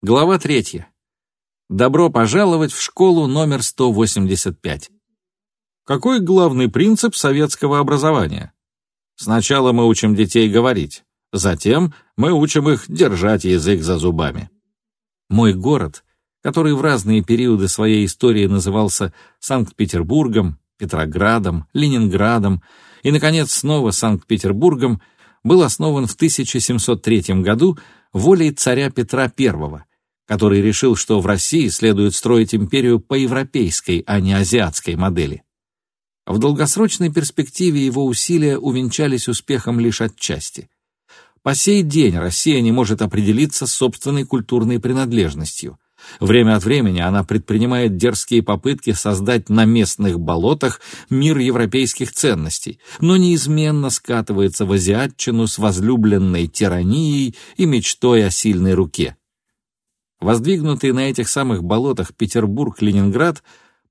Глава третья. Добро пожаловать в школу номер 185. Какой главный принцип советского образования? Сначала мы учим детей говорить, затем мы учим их держать язык за зубами. Мой город, который в разные периоды своей истории назывался Санкт-Петербургом, Петроградом, Ленинградом и, наконец, снова Санкт-Петербургом, был основан в 1703 году волей царя Петра I, который решил, что в России следует строить империю по европейской, а не азиатской модели. В долгосрочной перспективе его усилия увенчались успехом лишь отчасти. По сей день Россия не может определиться с собственной культурной принадлежностью. Время от времени она предпринимает дерзкие попытки создать на местных болотах мир европейских ценностей, но неизменно скатывается в азиатчину с возлюбленной тиранией и мечтой о сильной руке. Воздвигнутый на этих самых болотах Петербург-Ленинград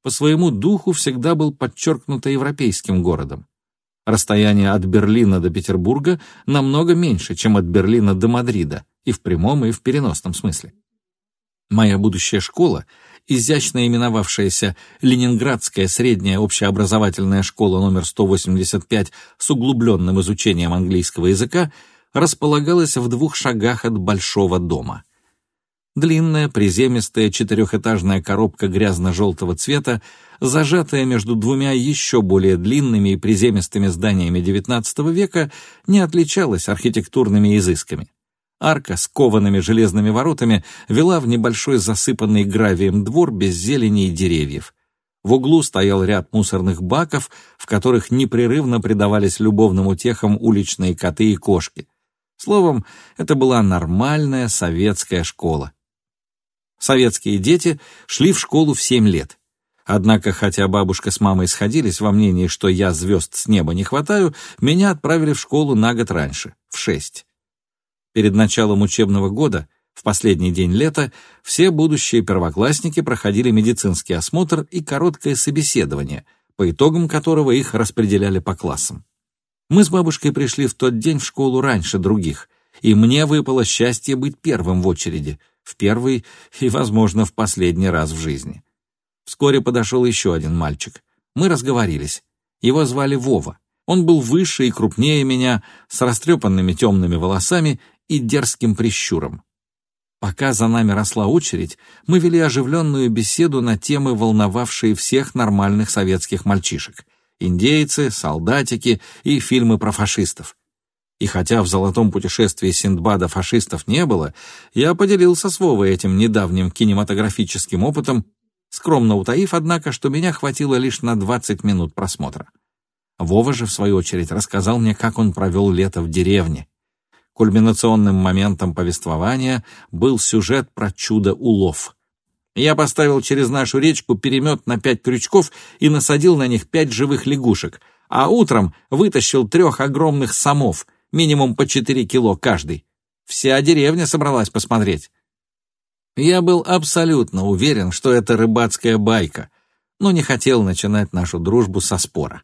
по своему духу всегда был подчеркнуто европейским городом. Расстояние от Берлина до Петербурга намного меньше, чем от Берлина до Мадрида, и в прямом, и в переносном смысле. Моя будущая школа, изящно именовавшаяся Ленинградская средняя общеобразовательная школа номер 185 с углубленным изучением английского языка, располагалась в двух шагах от Большого дома. Длинная, приземистая четырехэтажная коробка грязно-желтого цвета, зажатая между двумя еще более длинными и приземистыми зданиями XIX века, не отличалась архитектурными изысками. Арка с коваными железными воротами вела в небольшой засыпанный гравием двор без зелени и деревьев. В углу стоял ряд мусорных баков, в которых непрерывно предавались любовным утехам уличные коты и кошки. Словом, это была нормальная советская школа. Советские дети шли в школу в семь лет. Однако, хотя бабушка с мамой сходились во мнении, что я звезд с неба не хватаю, меня отправили в школу на год раньше, в шесть. Перед началом учебного года, в последний день лета, все будущие первоклассники проходили медицинский осмотр и короткое собеседование, по итогам которого их распределяли по классам. Мы с бабушкой пришли в тот день в школу раньше других, и мне выпало счастье быть первым в очереди — в первый и, возможно, в последний раз в жизни. Вскоре подошел еще один мальчик. Мы разговорились. Его звали Вова. Он был выше и крупнее меня, с растрепанными темными волосами и дерзким прищуром. Пока за нами росла очередь, мы вели оживленную беседу на темы, волновавшие всех нормальных советских мальчишек. Индейцы, солдатики и фильмы про фашистов. И хотя в «Золотом путешествии Синдбада» фашистов не было, я поделился с Вовой этим недавним кинематографическим опытом, скромно утаив, однако, что меня хватило лишь на 20 минут просмотра. Вова же, в свою очередь, рассказал мне, как он провел лето в деревне. Кульминационным моментом повествования был сюжет про чудо-улов. Я поставил через нашу речку перемет на пять крючков и насадил на них пять живых лягушек, а утром вытащил трех огромных самов — минимум по 4 кило каждый. Вся деревня собралась посмотреть. Я был абсолютно уверен, что это рыбацкая байка, но не хотел начинать нашу дружбу со спора.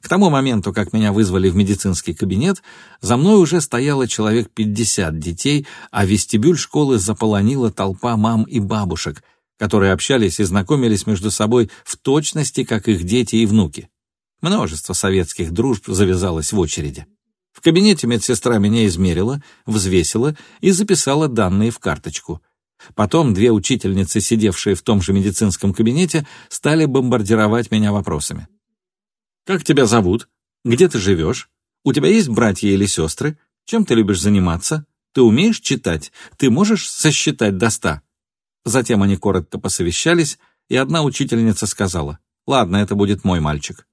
К тому моменту, как меня вызвали в медицинский кабинет, за мной уже стояло человек 50 детей, а вестибюль школы заполонила толпа мам и бабушек, которые общались и знакомились между собой в точности, как их дети и внуки. Множество советских дружб завязалось в очереди. В кабинете медсестра меня измерила, взвесила и записала данные в карточку. Потом две учительницы, сидевшие в том же медицинском кабинете, стали бомбардировать меня вопросами. «Как тебя зовут? Где ты живешь? У тебя есть братья или сестры? Чем ты любишь заниматься? Ты умеешь читать? Ты можешь сосчитать до ста?» Затем они коротко посовещались, и одна учительница сказала, «Ладно, это будет мой мальчик».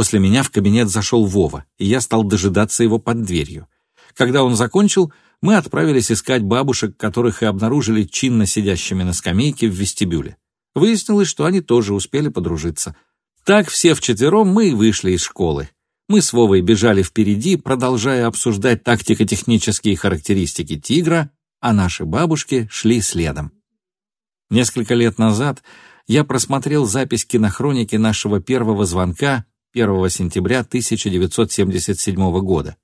После меня в кабинет зашел Вова, и я стал дожидаться его под дверью. Когда он закончил, мы отправились искать бабушек, которых и обнаружили чинно сидящими на скамейке в вестибюле. Выяснилось, что они тоже успели подружиться. Так все вчетвером мы и вышли из школы. Мы с Вовой бежали впереди, продолжая обсуждать тактико-технические характеристики «Тигра», а наши бабушки шли следом. Несколько лет назад я просмотрел запись кинохроники нашего первого звонка 1 сентября 1977 года.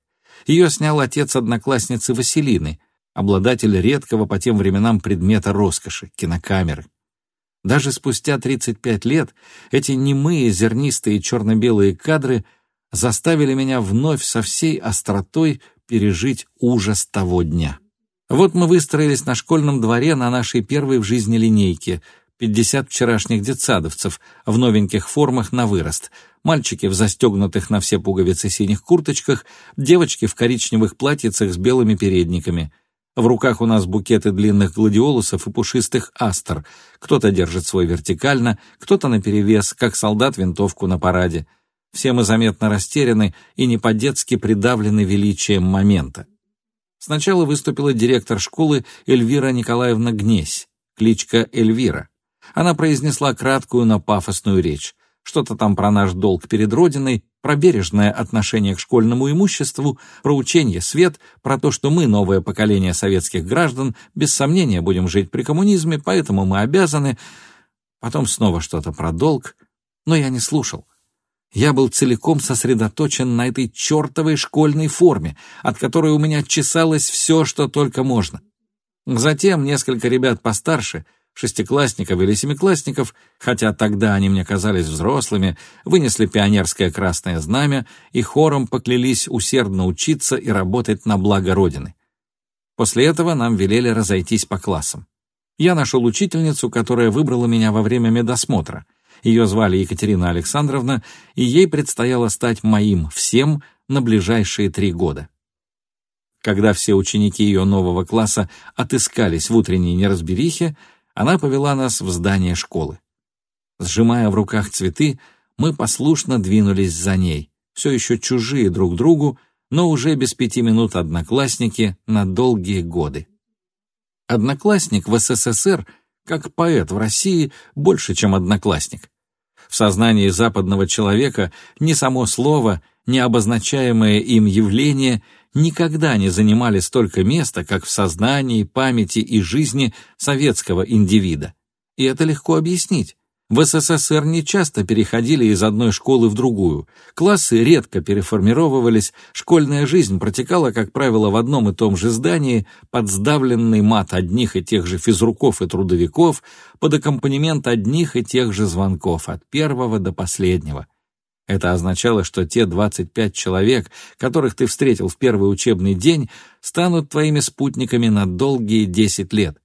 Ее снял отец одноклассницы Василины, обладатель редкого по тем временам предмета роскоши — кинокамеры. Даже спустя 35 лет эти немые, зернистые черно-белые кадры заставили меня вновь со всей остротой пережить ужас того дня. Вот мы выстроились на школьном дворе на нашей первой в жизни линейке, 50 вчерашних детсадовцев в новеньких формах на вырост, мальчики в застегнутых на все пуговицы синих курточках, девочки в коричневых платьицах с белыми передниками. В руках у нас букеты длинных гладиолусов и пушистых астр. Кто-то держит свой вертикально, кто-то наперевес, как солдат винтовку на параде. Все мы заметно растеряны и не по-детски придавлены величием момента. Сначала выступила директор школы Эльвира Николаевна Гнесь, кличка Эльвира. Она произнесла краткую, но пафосную речь. Что-то там про наш долг перед Родиной, про бережное отношение к школьному имуществу, про учение свет, про то, что мы, новое поколение советских граждан, без сомнения будем жить при коммунизме, поэтому мы обязаны... Потом снова что-то про долг, но я не слушал. Я был целиком сосредоточен на этой чертовой школьной форме, от которой у меня чесалось все, что только можно. Затем несколько ребят постарше, шестиклассников или семиклассников, хотя тогда они мне казались взрослыми, вынесли пионерское красное знамя и хором поклялись усердно учиться и работать на благо Родины. После этого нам велели разойтись по классам. Я нашел учительницу, которая выбрала меня во время медосмотра — ее звали Екатерина Александровна, и ей предстояло стать моим всем на ближайшие три года. Когда все ученики ее нового класса отыскались в утренней неразберихе, она повела нас в здание школы. Сжимая в руках цветы, мы послушно двинулись за ней, все еще чужие друг другу, но уже без пяти минут одноклассники на долгие годы. Одноклассник в СССР — как поэт в России больше, чем одноклассник. В сознании западного человека ни само слово, ни обозначаемое им явление никогда не занимали столько места, как в сознании, памяти и жизни советского индивида. И это легко объяснить. В СССР не часто переходили из одной школы в другую, классы редко переформировывались, школьная жизнь протекала, как правило, в одном и том же здании, под сдавленный мат одних и тех же физруков и трудовиков, под аккомпанемент одних и тех же звонков, от первого до последнего. Это означало, что те 25 человек, которых ты встретил в первый учебный день, станут твоими спутниками на долгие 10 лет.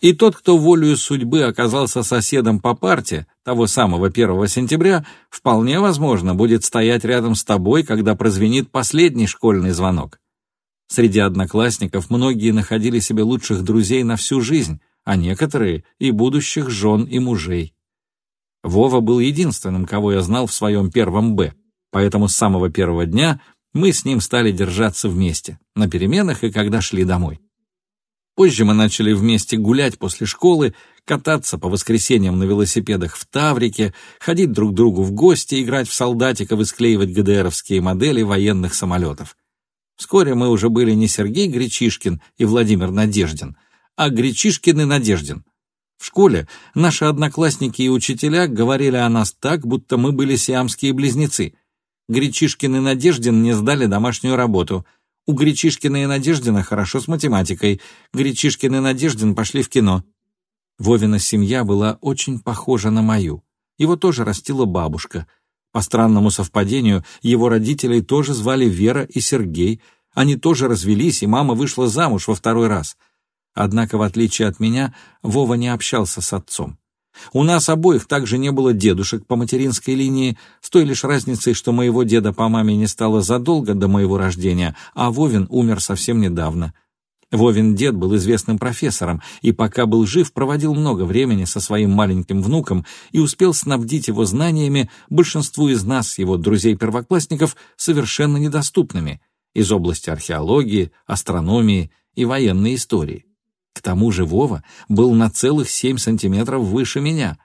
И тот, кто волею судьбы оказался соседом по парте того самого 1 сентября, вполне возможно будет стоять рядом с тобой, когда прозвенит последний школьный звонок. Среди одноклассников многие находили себе лучших друзей на всю жизнь, а некоторые — и будущих жен и мужей. Вова был единственным, кого я знал в своем первом «Б», поэтому с самого первого дня мы с ним стали держаться вместе, на переменах и когда шли домой. Позже мы начали вместе гулять после школы, кататься по воскресеньям на велосипедах в Таврике, ходить друг другу в гости, играть в солдатиков и склеивать ГДРовские модели военных самолетов. Вскоре мы уже были не Сергей Гречишкин и Владимир Надеждин, а Гречишкин и Надеждин. В школе наши одноклассники и учителя говорили о нас так, будто мы были сиамские близнецы. Гречишкин и Надеждин не сдали домашнюю работу — у Гречишкина и Надеждина хорошо с математикой. Гречишкин и Надеждин пошли в кино. Вовина семья была очень похожа на мою. Его тоже растила бабушка. По странному совпадению, его родителей тоже звали Вера и Сергей. Они тоже развелись, и мама вышла замуж во второй раз. Однако, в отличие от меня, Вова не общался с отцом. У нас обоих также не было дедушек по материнской линии, с той лишь разницей, что моего деда по маме не стало задолго до моего рождения, а Вовин умер совсем недавно. Вовин дед был известным профессором, и пока был жив, проводил много времени со своим маленьким внуком и успел снабдить его знаниями, большинству из нас, его друзей-первоклассников, совершенно недоступными из области археологии, астрономии и военной истории. К тому же Вова был на целых семь сантиметров выше меня.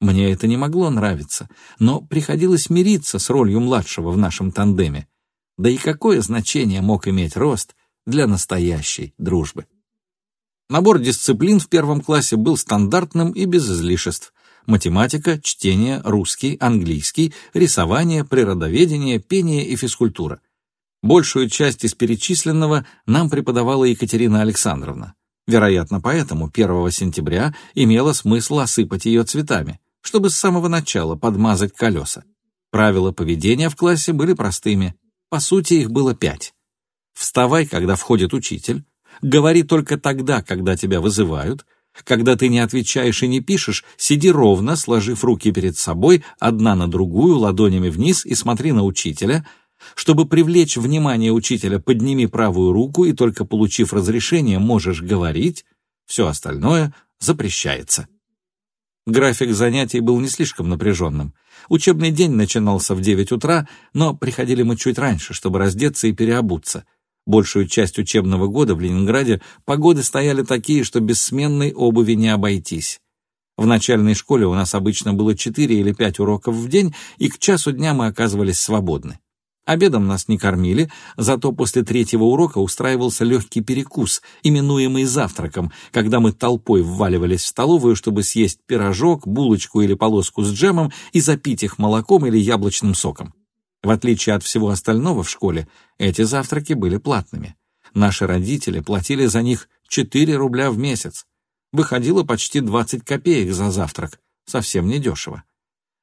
Мне это не могло нравиться, но приходилось мириться с ролью младшего в нашем тандеме. Да и какое значение мог иметь рост для настоящей дружбы? Набор дисциплин в первом классе был стандартным и без излишеств. Математика, чтение, русский, английский, рисование, природоведение, пение и физкультура. Большую часть из перечисленного нам преподавала Екатерина Александровна. Вероятно, поэтому 1 сентября имело смысл осыпать ее цветами, чтобы с самого начала подмазать колеса. Правила поведения в классе были простыми. По сути, их было пять. Вставай, когда входит учитель. Говори только тогда, когда тебя вызывают. Когда ты не отвечаешь и не пишешь, сиди ровно, сложив руки перед собой, одна на другую, ладонями вниз и смотри на учителя. Чтобы привлечь внимание учителя, подними правую руку и только получив разрешение можешь говорить. Все остальное запрещается. График занятий был не слишком напряженным. Учебный день начинался в 9 утра, но приходили мы чуть раньше, чтобы раздеться и переобуться. Большую часть учебного года в Ленинграде погоды стояли такие, что без сменной обуви не обойтись. В начальной школе у нас обычно было 4 или 5 уроков в день, и к часу дня мы оказывались свободны. Обедом нас не кормили, зато после третьего урока устраивался легкий перекус, именуемый завтраком, когда мы толпой вваливались в столовую, чтобы съесть пирожок, булочку или полоску с джемом и запить их молоком или яблочным соком. В отличие от всего остального в школе, эти завтраки были платными. Наши родители платили за них 4 рубля в месяц. Выходило почти 20 копеек за завтрак. Совсем недешево.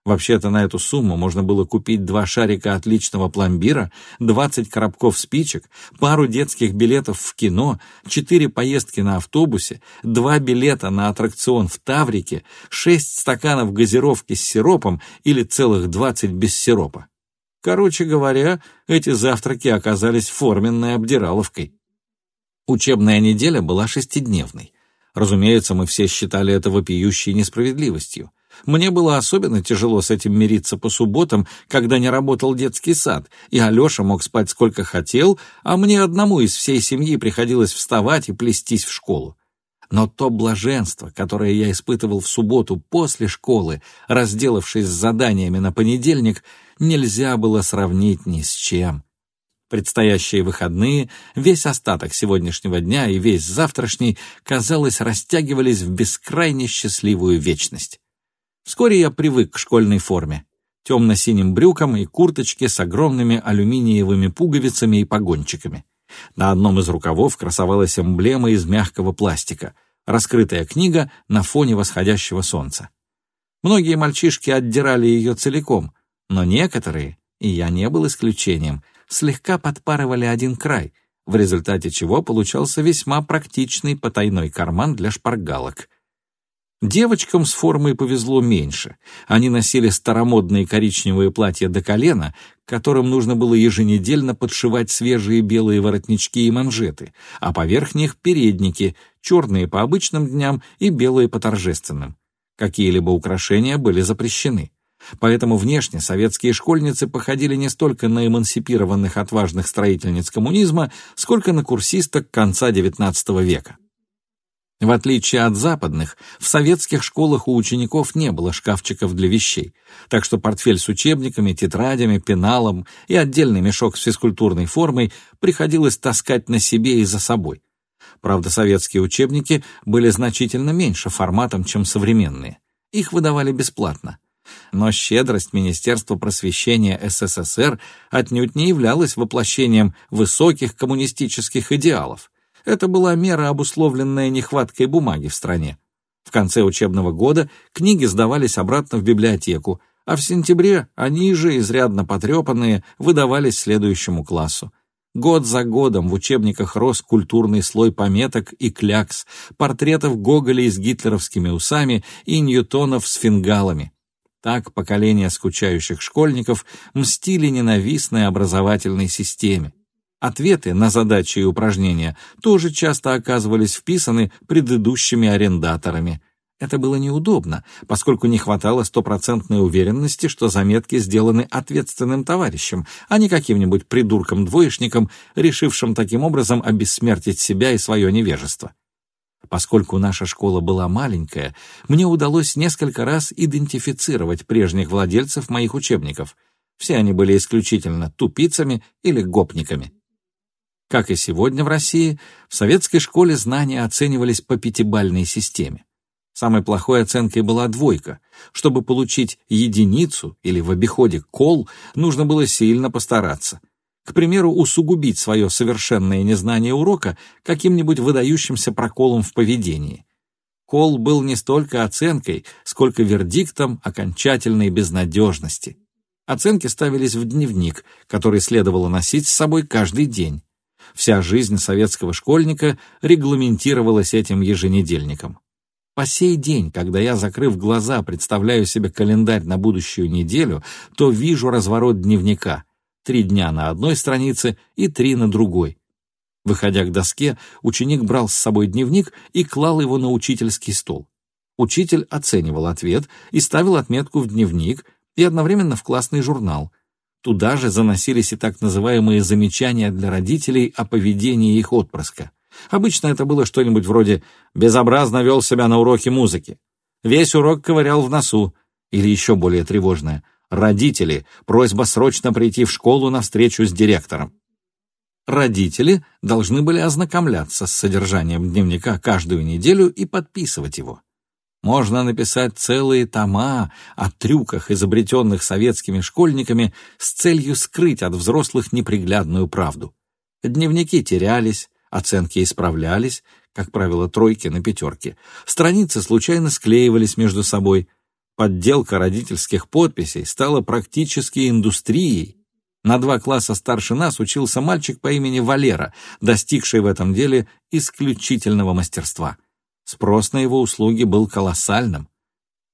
Вообще-то на эту сумму можно было купить два шарика отличного пломбира, 20 коробков спичек, пару детских билетов в кино, четыре поездки на автобусе, два билета на аттракцион в Таврике, шесть стаканов газировки с сиропом или целых 20 без сиропа. Короче говоря, эти завтраки оказались форменной обдираловкой. Учебная неделя была шестидневной. Разумеется, мы все считали это вопиющей несправедливостью. Мне было особенно тяжело с этим мириться по субботам, когда не работал детский сад, и Алеша мог спать сколько хотел, а мне одному из всей семьи приходилось вставать и плестись в школу. Но то блаженство, которое я испытывал в субботу после школы, разделавшись с заданиями на понедельник, нельзя было сравнить ни с чем. Предстоящие выходные, весь остаток сегодняшнего дня и весь завтрашний, казалось, растягивались в бескрайне счастливую вечность. Вскоре я привык к школьной форме. Темно-синим брюкам и курточке с огромными алюминиевыми пуговицами и погончиками. На одном из рукавов красовалась эмблема из мягкого пластика — раскрытая книга на фоне восходящего солнца. Многие мальчишки отдирали ее целиком, но некоторые, и я не был исключением, слегка подпарывали один край, в результате чего получался весьма практичный потайной карман для шпаргалок — Девочкам с формой повезло меньше. Они носили старомодные коричневые платья до колена, которым нужно было еженедельно подшивать свежие белые воротнички и манжеты, а поверх них передники, черные по обычным дням и белые по торжественным. Какие-либо украшения были запрещены. Поэтому внешне советские школьницы походили не столько на эмансипированных отважных строительниц коммунизма, сколько на курсисток конца XIX века. В отличие от западных, в советских школах у учеников не было шкафчиков для вещей, так что портфель с учебниками, тетрадями, пеналом и отдельный мешок с физкультурной формой приходилось таскать на себе и за собой. Правда, советские учебники были значительно меньше форматом, чем современные. Их выдавали бесплатно. Но щедрость Министерства просвещения СССР отнюдь не являлась воплощением высоких коммунистических идеалов – это была мера, обусловленная нехваткой бумаги в стране. В конце учебного года книги сдавались обратно в библиотеку, а в сентябре они же, изрядно потрепанные, выдавались следующему классу. Год за годом в учебниках рос культурный слой пометок и клякс, портретов Гоголя с гитлеровскими усами и Ньютонов с фингалами. Так поколение скучающих школьников мстили ненавистной образовательной системе. Ответы на задачи и упражнения тоже часто оказывались вписаны предыдущими арендаторами. Это было неудобно, поскольку не хватало стопроцентной уверенности, что заметки сделаны ответственным товарищем, а не каким-нибудь придурком-двоечником, решившим таким образом обессмертить себя и свое невежество. Поскольку наша школа была маленькая, мне удалось несколько раз идентифицировать прежних владельцев моих учебников. Все они были исключительно тупицами или гопниками. Как и сегодня в России, в советской школе знания оценивались по пятибалльной системе. Самой плохой оценкой была двойка. Чтобы получить единицу или в обиходе кол, нужно было сильно постараться. К примеру, усугубить свое совершенное незнание урока каким-нибудь выдающимся проколом в поведении. Кол был не столько оценкой, сколько вердиктом окончательной безнадежности. Оценки ставились в дневник, который следовало носить с собой каждый день. Вся жизнь советского школьника регламентировалась этим еженедельником. По сей день, когда я, закрыв глаза, представляю себе календарь на будущую неделю, то вижу разворот дневника. Три дня на одной странице и три на другой. Выходя к доске, ученик брал с собой дневник и клал его на учительский стол. Учитель оценивал ответ и ставил отметку в дневник и одновременно в классный журнал. Туда же заносились и так называемые замечания для родителей о поведении их отпрыска. Обычно это было что-нибудь вроде «безобразно вел себя на уроке музыки», «весь урок ковырял в носу» или еще более тревожное «родители, просьба срочно прийти в школу на встречу с директором». Родители должны были ознакомляться с содержанием дневника каждую неделю и подписывать его. Можно написать целые тома о трюках, изобретенных советскими школьниками с целью скрыть от взрослых неприглядную правду. Дневники терялись, оценки исправлялись, как правило, тройки на пятерки. Страницы случайно склеивались между собой. Подделка родительских подписей стала практически индустрией. На два класса старше нас учился мальчик по имени Валера, достигший в этом деле исключительного мастерства. Спрос на его услуги был колоссальным.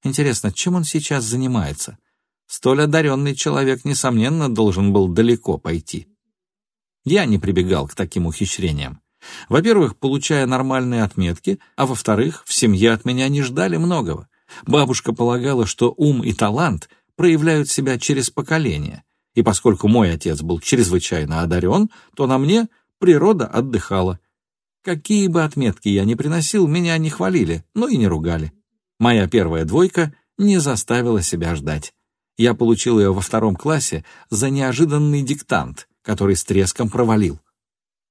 Интересно, чем он сейчас занимается? Столь одаренный человек, несомненно, должен был далеко пойти. Я не прибегал к таким ухищрениям. Во-первых, получая нормальные отметки, а во-вторых, в семье от меня не ждали многого. Бабушка полагала, что ум и талант проявляют себя через поколение, и поскольку мой отец был чрезвычайно одарен, то на мне природа отдыхала. Какие бы отметки я ни приносил, меня не хвалили, но и не ругали. Моя первая двойка не заставила себя ждать. Я получил ее во втором классе за неожиданный диктант, который с треском провалил.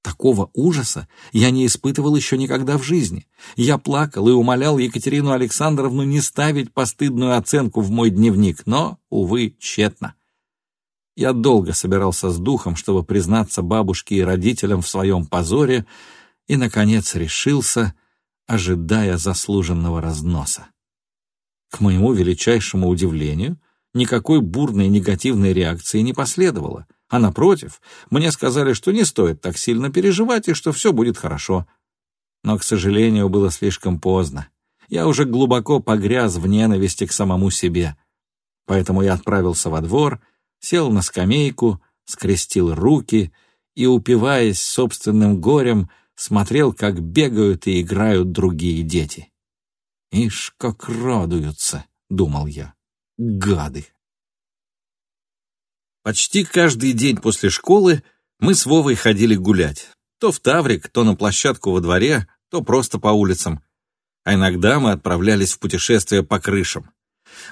Такого ужаса я не испытывал еще никогда в жизни. Я плакал и умолял Екатерину Александровну не ставить постыдную оценку в мой дневник, но, увы, тщетно. Я долго собирался с духом, чтобы признаться бабушке и родителям в своем позоре, и, наконец, решился, ожидая заслуженного разноса. К моему величайшему удивлению, никакой бурной негативной реакции не последовало, а, напротив, мне сказали, что не стоит так сильно переживать и что все будет хорошо. Но, к сожалению, было слишком поздно. Я уже глубоко погряз в ненависти к самому себе. Поэтому я отправился во двор, сел на скамейку, скрестил руки и, упиваясь собственным горем, смотрел, как бегают и играют другие дети. «Ишь, как радуются!» — думал я. «Гады!» Почти каждый день после школы мы с Вовой ходили гулять. То в Таврик, то на площадку во дворе, то просто по улицам. А иногда мы отправлялись в путешествие по крышам.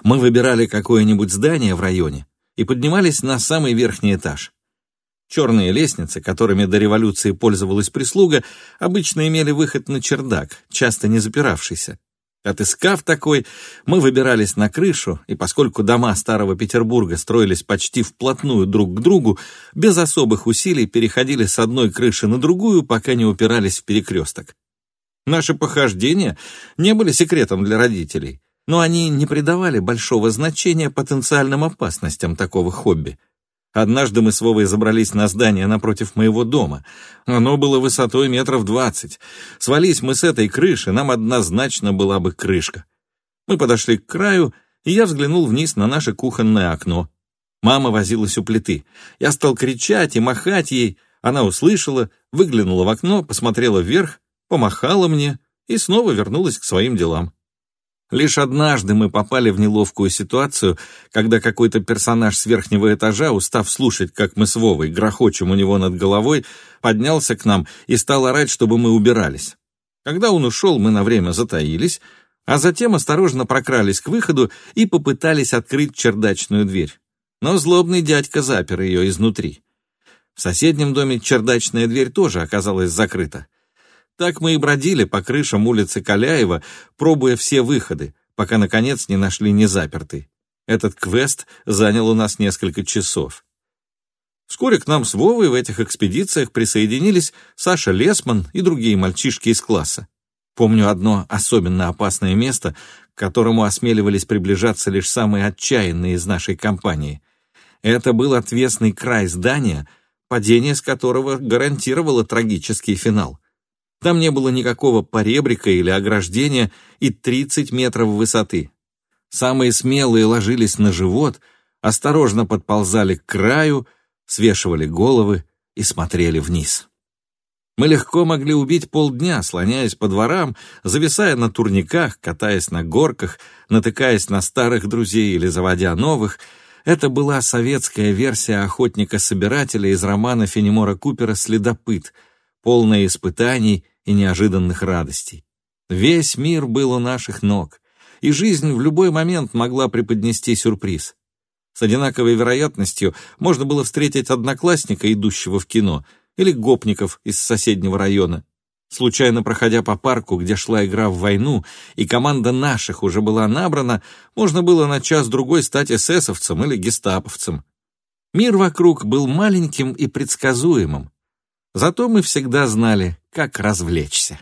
Мы выбирали какое-нибудь здание в районе и поднимались на самый верхний этаж. Черные лестницы, которыми до революции пользовалась прислуга, обычно имели выход на чердак, часто не запиравшийся. Отыскав такой, мы выбирались на крышу, и поскольку дома Старого Петербурга строились почти вплотную друг к другу, без особых усилий переходили с одной крыши на другую, пока не упирались в перекресток. Наши похождения не были секретом для родителей, но они не придавали большого значения потенциальным опасностям такого хобби — Однажды мы с Вовой забрались на здание напротив моего дома. Оно было высотой метров двадцать. Свались мы с этой крыши, нам однозначно была бы крышка. Мы подошли к краю, и я взглянул вниз на наше кухонное окно. Мама возилась у плиты. Я стал кричать и махать ей. Она услышала, выглянула в окно, посмотрела вверх, помахала мне и снова вернулась к своим делам. Лишь однажды мы попали в неловкую ситуацию, когда какой-то персонаж с верхнего этажа, устав слушать, как мы с Вовой грохочем у него над головой, поднялся к нам и стал орать, чтобы мы убирались. Когда он ушел, мы на время затаились, а затем осторожно прокрались к выходу и попытались открыть чердачную дверь. Но злобный дядька запер ее изнутри. В соседнем доме чердачная дверь тоже оказалась закрыта. Так мы и бродили по крышам улицы Каляева, пробуя все выходы, пока, наконец, не нашли незапертый. Этот квест занял у нас несколько часов. Вскоре к нам с Вовой в этих экспедициях присоединились Саша Лесман и другие мальчишки из класса. Помню одно особенно опасное место, к которому осмеливались приближаться лишь самые отчаянные из нашей компании. Это был отвесный край здания, падение с которого гарантировало трагический финал. Там не было никакого поребрика или ограждения и 30 метров высоты. Самые смелые ложились на живот, осторожно подползали к краю, свешивали головы и смотрели вниз. Мы легко могли убить полдня, слоняясь по дворам, зависая на турниках, катаясь на горках, натыкаясь на старых друзей или заводя новых. Это была советская версия охотника-собирателя из романа Фенемора Купера «Следопыт», полная испытаний и неожиданных радостей. Весь мир был у наших ног, и жизнь в любой момент могла преподнести сюрприз. С одинаковой вероятностью можно было встретить одноклассника, идущего в кино — или гопников из соседнего района. Случайно проходя по парку, где шла игра в войну, и команда наших уже была набрана, можно было на час-другой стать эсэсовцем или гестаповцем. Мир вокруг был маленьким и предсказуемым. Зато мы всегда знали, как развлечься.